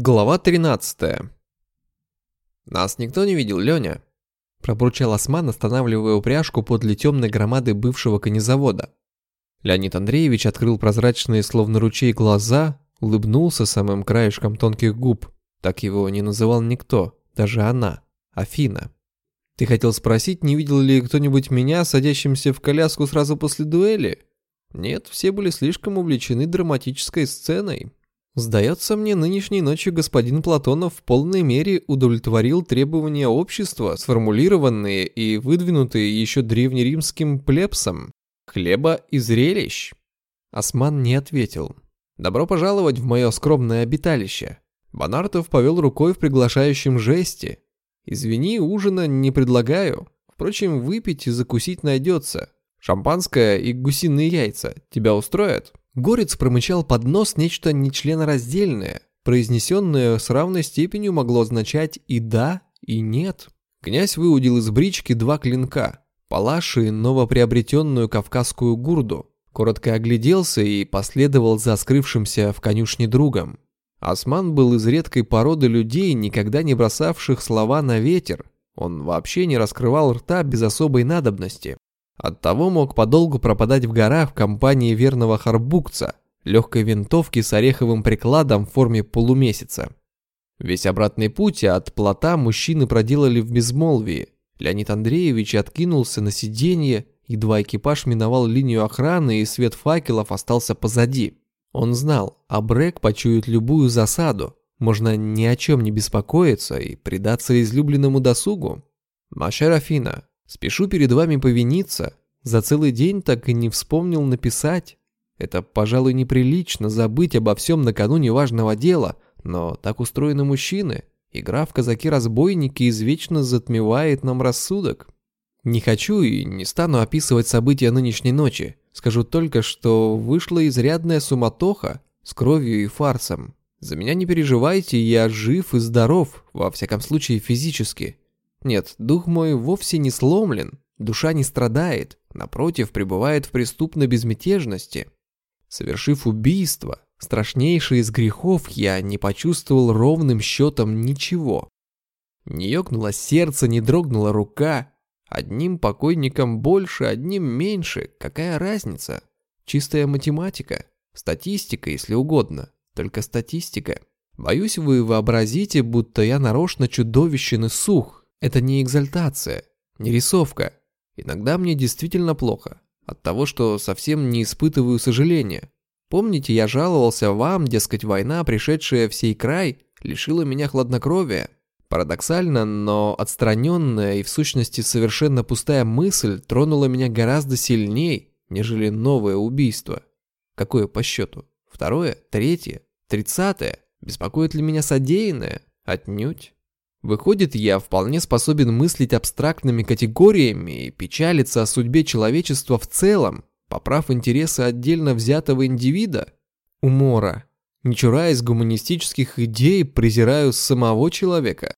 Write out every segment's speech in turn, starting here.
Глава 13. «Нас никто не видел, Леня?» Пробурчал Осман, останавливая упряжку подле темной громады бывшего конезавода. Леонид Андреевич открыл прозрачные, словно ручей, глаза, улыбнулся самым краешком тонких губ. Так его не называл никто, даже она, Афина. «Ты хотел спросить, не видел ли кто-нибудь меня, садящимся в коляску сразу после дуэли?» «Нет, все были слишком увлечены драматической сценой». Сдается мне, нынешней ночью господин Платонов в полной мере удовлетворил требования общества, сформулированные и выдвинутые еще древнеримским плебсом. Хлеба и зрелищ. Осман не ответил. «Добро пожаловать в мое скромное обиталище». Бонартов повел рукой в приглашающем жесте. «Извини, ужина не предлагаю. Впрочем, выпить и закусить найдется. Шампанское и гусиные яйца тебя устроят?» Горец промычал под нос нечто нечленораздельное, произнесенное с равной степенью могло означать и да, и нет. Князь выудил из брички два клинка, палаши и новоприобретенную кавказскую гурду, коротко огляделся и последовал за скрывшимся в конюшне другом. Осман был из редкой породы людей, никогда не бросавших слова на ветер. Он вообще не раскрывал рта без особой надобности. Оттого мог подолгу пропадать в горах в компании верного харбукца, легкой винтовки с ореховым прикладом в форме полумесяца. Весь обратный путь от плота мужчины проделали в безмолвии. Леонид Андреевич откинулся на сиденье, едва экипаж миновал линию охраны и свет факелов остался позади. Он знал, Абрек почует любую засаду, можно ни о чем не беспокоиться и предаться излюбленному досугу. Маша Рафина, Спешу перед вами повиниться. За целый день так и не вспомнил написать. Это, пожалуй, неприлично забыть обо всем накануне важного дела, но так устроены мужчины. Игра в казаки-разбойники извечно затмевает нам рассудок. Не хочу и не стану описывать события нынешней ночи. Скажу только, что вышла изрядная суматоха с кровью и фарсом. За меня не переживайте, я жив и здоров, во всяком случае физически. Нет, дух мой вовсе не сломлен, душа не страдает, напротив, пребывает в преступной безмятежности. Совершив убийство, страшнейшее из грехов, я не почувствовал ровным счетом ничего. Не ёкнуло сердце, не дрогнула рука. Одним покойникам больше, одним меньше. Какая разница? Чистая математика. Статистика, если угодно. Только статистика. Боюсь, вы вообразите, будто я нарочно чудовищен и сух, это не экзальтация, не рисовка. Иногда мне действительно плохо. От того, что совсем не испытываю сожаления. Помните, я жаловался вам, дескать, война, пришедшая в сей край, лишила меня хладнокровия. Парадоксально, но отстраненная и в сущности совершенно пустая мысль тронула меня гораздо сильнее, нежели новое убийство. Какое по счету? Второе? Третье? Тридцатое? Беспокоит ли меня содеянное? Отнюдь. Выходит, я вполне способен мыслить абстрактными категориями и печалиться о судьбе человечества в целом, поправ интересы отдельно взятого индивида? Умора. Не чураясь гуманистических идей, презираю самого человека.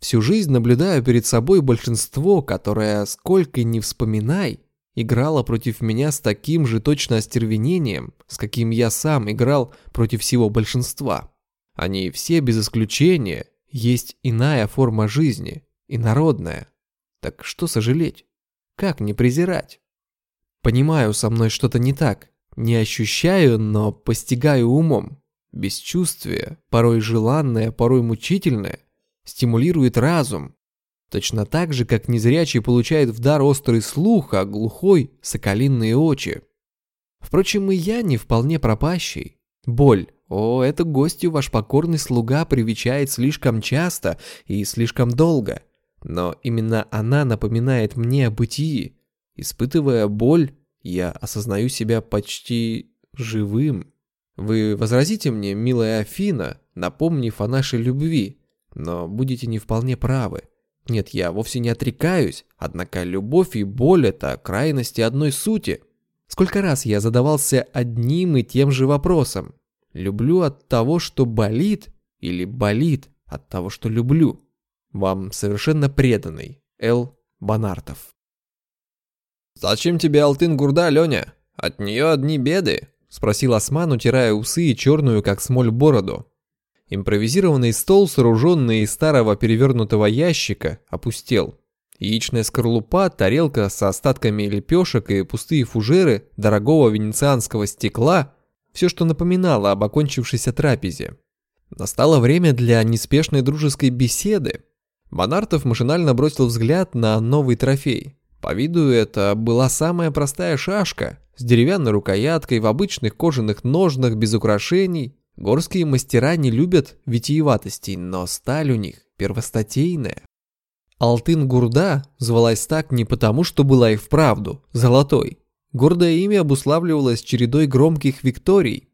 Всю жизнь наблюдаю перед собой большинство, которое, сколько ни вспоминай, играло против меня с таким же точно остервенением, с каким я сам играл против всего большинства. Они все без исключения есть иная форма жизни, инородная. Так что сожалеть? Как не презирать? Понимаю, со мной что-то не так. Не ощущаю, но постигаю умом. Бесчувствие, порой желанное, порой мучительное, стимулирует разум. Точно так же, как незрячий получает в дар острый слух, а глухой – соколиные очи. Впрочем, и я не вполне пропащий. Боль, о, это гостью ваш покорный слуга привечает слишком часто и слишком долго. Но именно она напоминает мне о бытии. Испытывая боль, я осознаю себя почти живым. Вы возразите мне, милая Афина, напомнив о нашей любви, но будете не вполне правы. Нет, я вовсе не отрекаюсь, однако любовь и боль – это крайности одной сути. Сколько раз я задавался одним и тем же вопросом. Люблю от того, что болит, или болит от того, что люблю. Вам совершенно преданный Эл Бонартов. «Зачем тебе Алтын-Гурда, Леня? От нее одни беды?» — спросил Осман, утирая усы и черную, как смоль, бороду. Импровизированный стол, сооруженный из старого перевернутого ящика, опустел. Яичная скорлупа, тарелка со остатками лепешек и пустые фужеры дорогого венецианского стекла – все, что напоминало об окончившейся трапезе. Настало время для неспешной дружеской беседы. Монартов машинально бросил взгляд на новый трофей. По виду это была самая простая шашка с деревянной рукояткой в обычных кожаных ножнах без украшений. Горские мастера не любят витиеватостей, но сталь у них первостатейная. Алтын-Гурда звалась так не потому, что была и вправду золотой. Гордое имя обуславливалось чередой громких викторий.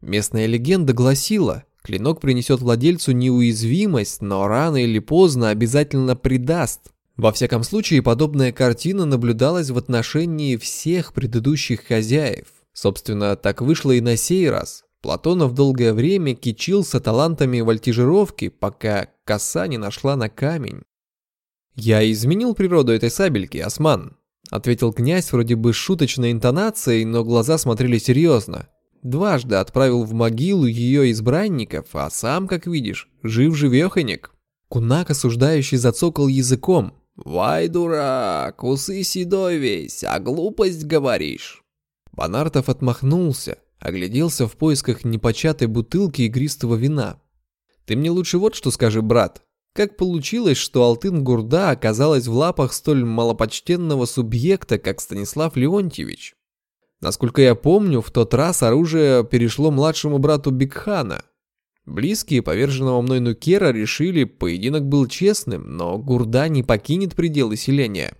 Местная легенда гласила, клинок принесет владельцу неуязвимость, но рано или поздно обязательно предаст. Во всяком случае, подобная картина наблюдалась в отношении всех предыдущих хозяев. Собственно, так вышло и на сей раз. Платонов долгое время кичился талантами вольтижировки, пока коса не нашла на камень. «Я изменил природу этой сабельки, осман», — ответил князь вроде бы шуточной интонацией, но глаза смотрели серьезно. Дважды отправил в могилу ее избранников, а сам, как видишь, жив-живеханик. Кунак осуждающий зацокал языком. «Вай, дурак, усы седой весь, а глупость говоришь». Бонартов отмахнулся, огляделся в поисках непочатой бутылки игристого вина. «Ты мне лучше вот что скажи, брат. Как получилось, что Алтын-Гурда оказалась в лапах столь малопочтенного субъекта, как Станислав Леонтьевич? Насколько я помню, в тот раз оружие перешло младшему брату Бигхана. Близкие поверженного мной Нукера решили, поединок был честным, но Гурда не покинет пределы селения.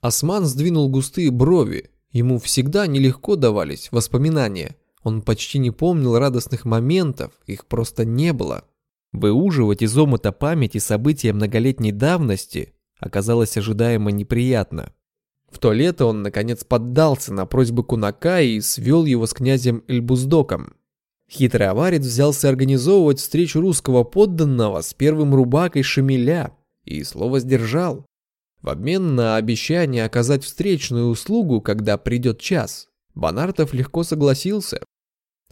Осман сдвинул густые брови. Ему всегда нелегко давались воспоминания. Он почти не помнил радостных моментов, их просто не было. Выуживать из омута памяти события многолетней давности оказалось ожидаемо неприятно. В то лето он, наконец, поддался на просьбы Кунака и свел его с князем Эльбуздоком. Хитрый аварец взялся организовывать встречу русского подданного с первым рубакой Шамиля и слово сдержал. В обмен на обещание оказать встречную услугу, когда придет час, Бонартов легко согласился.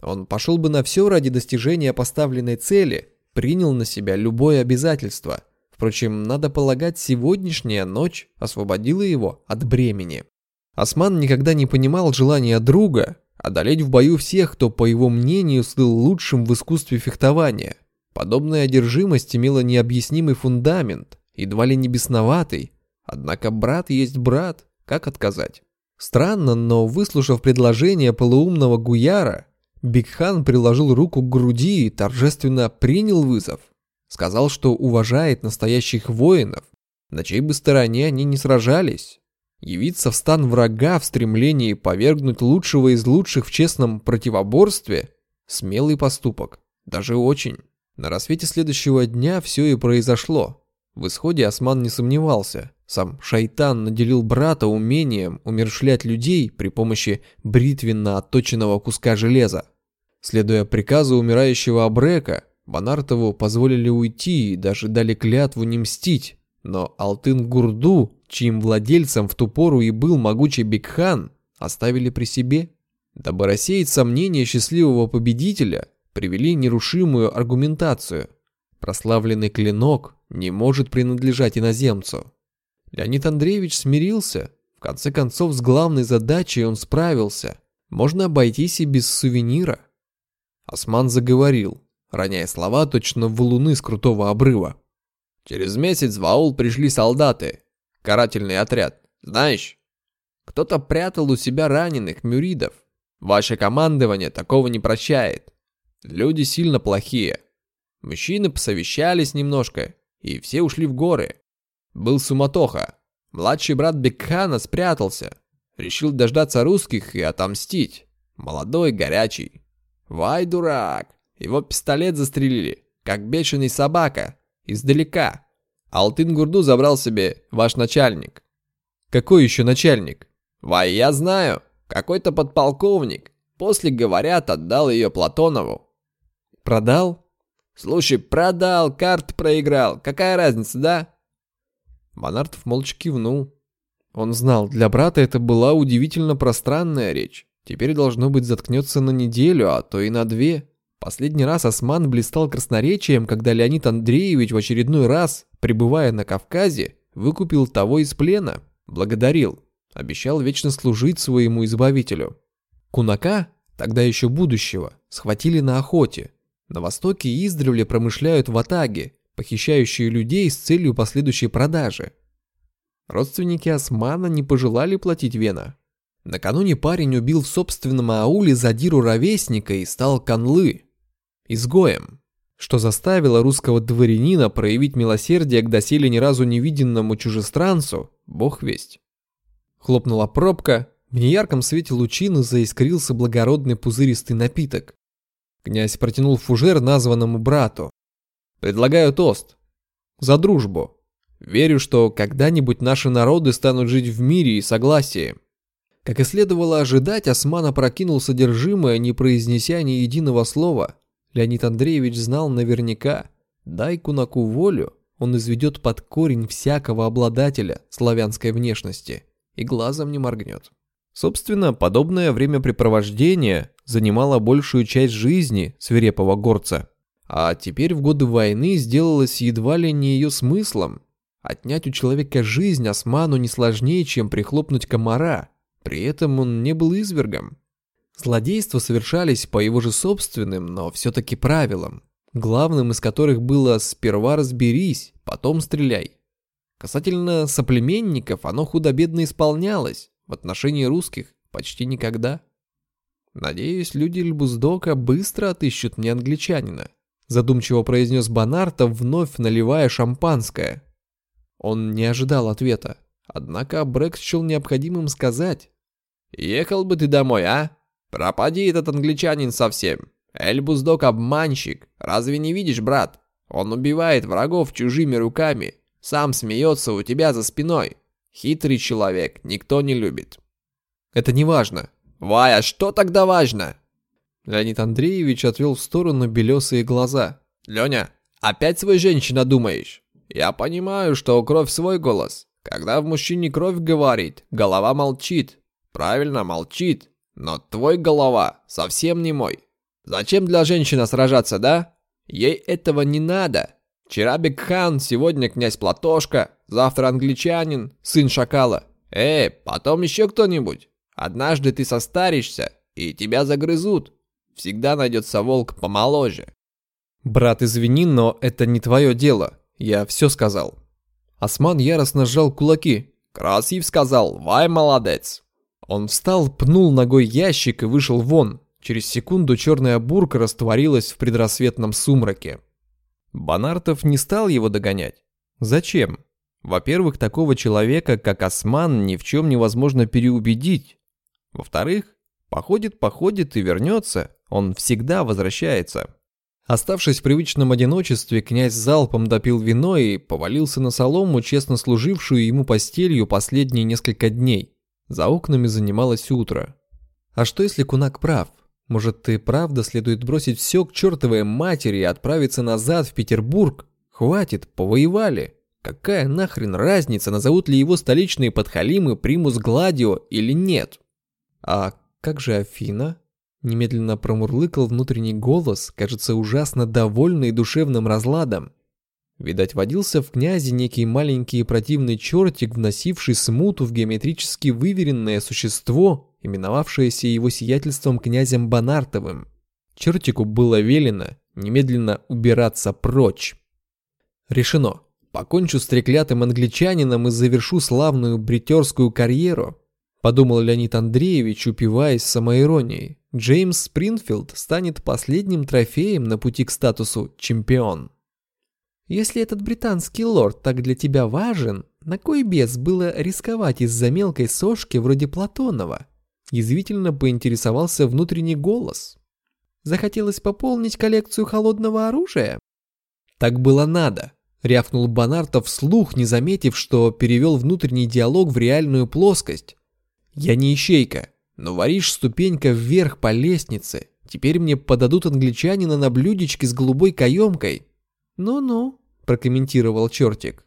Он пошел бы на все ради достижения поставленной цели – принял на себя любое обязательство. Впрочем, надо полагать, сегодняшняя ночь освободила его от бремени. Осман никогда не понимал желания друга одолеть в бою всех, кто, по его мнению, слыл лучшим в искусстве фехтования. Подобная одержимость имела необъяснимый фундамент, едва ли не бесноватый. Однако брат есть брат, как отказать? Странно, но выслушав предложение полуумного Гуяра, Бигхан приложил руку к груди и торжественно принял вызов. Сказал, что уважает настоящих воинов, на чьей бы стороне они не сражались. Явиться в стан врага в стремлении повергнуть лучшего из лучших в честном противоборстве – смелый поступок, даже очень. На рассвете следующего дня все и произошло. В исходе Осман не сомневался. Сам шайтан наделил брата умением умершлять людей при помощи бритвенно отточенного куска железа. Следуя приказу умирающего Абрека, Бонартову позволили уйти и даже дали клятву не мстить. Но Алтын-Гурду, чьим владельцем в ту пору и был могучий Бекхан, оставили при себе. Дабы рассеять сомнения счастливого победителя, привели нерушимую аргументацию. Прославленный клинок не может принадлежать иноземцу. Леонид Андреевич смирился. В конце концов, с главной задачей он справился. Можно обойтись и без сувенира. Осман заговорил, роняя слова точно в луны с крутого обрыва. Через месяц в аул пришли солдаты. Карательный отряд. Знаешь, кто-то прятал у себя раненых мюридов. Ваше командование такого не прощает. Люди сильно плохие. Мужчины посовещались немножко, и все ушли в горы. Был суматоха. Младший брат Бекхана спрятался. Решил дождаться русских и отомстить. Молодой, горячий. Вай, дурак. Его пистолет застрелили, как бешеный собака, издалека. Алтын-Гурду забрал себе ваш начальник. Какой еще начальник? Вай, я знаю. Какой-то подполковник. После, говорят, отдал ее Платонову. Продал? Слушай, продал, карт проиграл. Какая разница, да? Монартов молча кивнул. Он знал, для брата это была удивительно пространная речь. Теперь должно быть заткнется на неделю, а то и на две. Последний раз Осман блистал красноречием, когда Леонид Андреевич в очередной раз, пребывая на Кавказе, выкупил того из плена, благодарил, обещал вечно служить своему избавителю. Кунака, тогда еще будущего, схватили на охоте. На востоке издревле промышляют ватаги, похищающие людей с целью последующей продажи. Родственники Османа не пожелали платить вена. Накануне парень убил в собственном ауле задиру ровесника и стал канлы, изгоем, что заставило русского дворянина проявить милосердие к доселе ни разу не виденному чужестранцу, бог весть. Хлопнула пробка, в неярком свете лучины заискрился благородный пузыристый напиток. Князь протянул фужер названному брату. «Предлагаю тост. За дружбу. Верю, что когда-нибудь наши народы станут жить в мире и согласии». Как и следовало ожидать, Осман опрокинул содержимое, не произнеся ни единого слова. Леонид Андреевич знал наверняка, дай кунаку волю, он изведет под корень всякого обладателя славянской внешности и глазом не моргнет. Собственно, подобное времяпрепровождение занимало большую часть жизни свирепого горца. А теперь в годы войны сделалось едва ли не ее смыслом. Отнять у человека жизнь осману не сложнее, чем прихлопнуть комара. При этом он не был извергом. Злодейства совершались по его же собственным, но все-таки правилам, главным из которых было «сперва разберись, потом стреляй». Касательно соплеменников, оно худо-бедно исполнялось, в отношении русских почти никогда. «Надеюсь, люди Льбуздока быстро отыщут мне англичанина», задумчиво произнес Бонарта, вновь наливая шампанское. Он не ожидал ответа, однако Брэк счел необходимым сказать. «Ехал бы ты домой, а?» Пропади этот англичанин совсем. Эльбуздок обманщик. Разве не видишь, брат? Он убивает врагов чужими руками. Сам смеется у тебя за спиной. Хитрый человек, никто не любит. Это не важно. Вай, а что тогда важно? Леонид Андреевич отвел в сторону белесые глаза. Леня, опять свой женщина думаешь? Я понимаю, что у кровь свой голос. Когда в мужчине кровь говорит, голова молчит. Правильно, молчит. Но твой голова совсем не мой. Зачем для женщины сражаться, да? Ей этого не надо. Вчера Бекхан, сегодня князь Платошка, завтра англичанин, сын шакала. Эй, потом еще кто-нибудь. Однажды ты состаришься, и тебя загрызут. Всегда найдется волк помоложе. Брат, извини, но это не твое дело. Я все сказал. Осман яростно сжал кулаки. Красив сказал, вай молодец. Он встал, пнул ногой ящик и вышел вон. Через секунду черная бурка растворилась в предрассветном сумраке. Бонартов не стал его догонять. Зачем? Во-первых, такого человека, как Осман, ни в чем невозможно переубедить. Во-вторых, походит-походит и вернется, он всегда возвращается. Оставшись в привычном одиночестве, князь залпом допил вино и повалился на солому, честно служившую ему постелью последние несколько дней. За окнами занималось утро. А что если Кунак прав? Может, ты правда следует бросить все к чертовой матери и отправиться назад в Петербург? Хватит, повоевали. Какая нахрен разница, назовут ли его столичные подхалимы Примус Гладио или нет? А как же Афина? Немедленно промурлыкал внутренний голос, кажется, ужасно довольный душевным разладом. Видать, водился в князе некий маленький и противный чертик, вносивший смуту в геометрически выверенное существо, именовавшееся его сиятельством князем Бонартовым. Чертику было велено немедленно убираться прочь. Решено. Покончу с треклятым англичанином и завершу славную бритерскую карьеру, подумал Леонид Андреевич, упиваясь самоиронией. Джеймс Спринфилд станет последним трофеем на пути к статусу чемпион. Если этот британский лорд так для тебя важен, на кой бес было рисковать из-за мелкой сошки вроде Платонова? Язвительно поинтересовался внутренний голос. Захотелось пополнить коллекцию холодного оружия? Так было надо, рявкнул Бонартов вслух, не заметив, что перевел внутренний диалог в реальную плоскость. Я не ищейка, но варишь ступенька вверх по лестнице. Теперь мне подадут англичанина на блюдечке с голубой каемкой. Ну-ну, прокомментировал чертик.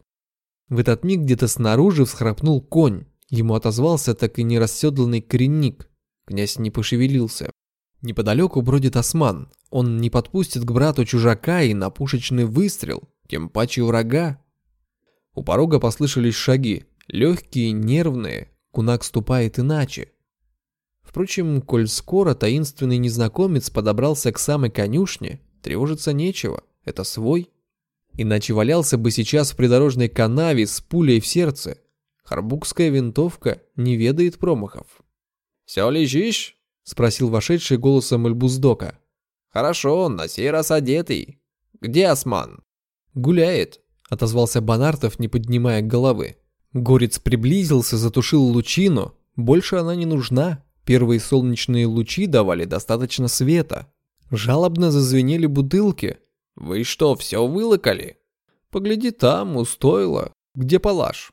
В этот миг где-то снаружи всхрапнул конь. Ему отозвался так и не расседланный коренник. Князь не пошевелился. Неподалеку бродит осман. Он не подпустит к брату чужака и на пушечный выстрел, тем паче врага. У порога послышались шаги, легкие, нервные, кунак ступает иначе. Впрочем, коль скоро таинственный незнакомец подобрался к самой конюшне, тревожиться нечего, это свой. Иначе валялся бы сейчас в придорожной канаве с пулей в сердце. Харбукская винтовка не ведает промахов. «Все лежишь?» — спросил вошедший голосом Эльбуздока. «Хорошо, на сей раз одетый. Где осман?» «Гуляет», — отозвался Бонартов, не поднимая головы. Горец приблизился, затушил лучину. Больше она не нужна. Первые солнечные лучи давали достаточно света. Жалобно зазвенели бутылки. «Вы что, все вылокали?» «Погляди там, устоило. Где палаш?»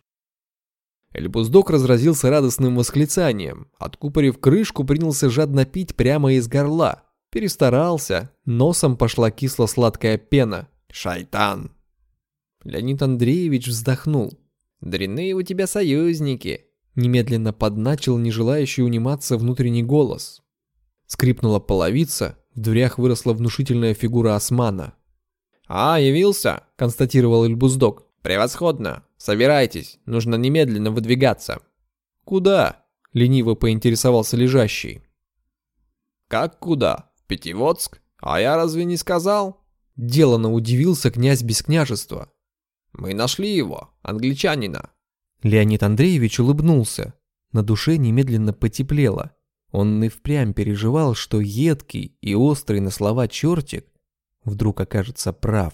Эльбуздок разразился радостным восклицанием. Откупорив крышку, принялся жадно пить прямо из горла. Перестарался. Носом пошла кисло-сладкая пена. «Шайтан!» Леонид Андреевич вздохнул. «Дрянные у тебя союзники!» Немедленно подначил не желающий униматься внутренний голос. Скрипнула половица, в дверях выросла внушительная фигура османа. «А, явился!» – констатировал Эльбуздок. «Превосходно! Собирайтесь, нужно немедленно выдвигаться». «Куда?» – лениво поинтересовался лежащий. «Как куда? В Пятиводск? А я разве не сказал?» Делано удивился князь без княжества. «Мы нашли его, англичанина». Леонид Андреевич улыбнулся. На душе немедленно потеплело. Он и впрямь переживал, что едкий и острый на слова чертик вдруг окажется прав.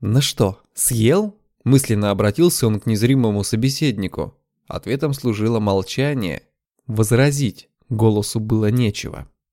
«На что, съел?» Мысленно обратился он к незримому собеседнику. Ответом служило молчание. Возразить голосу было нечего.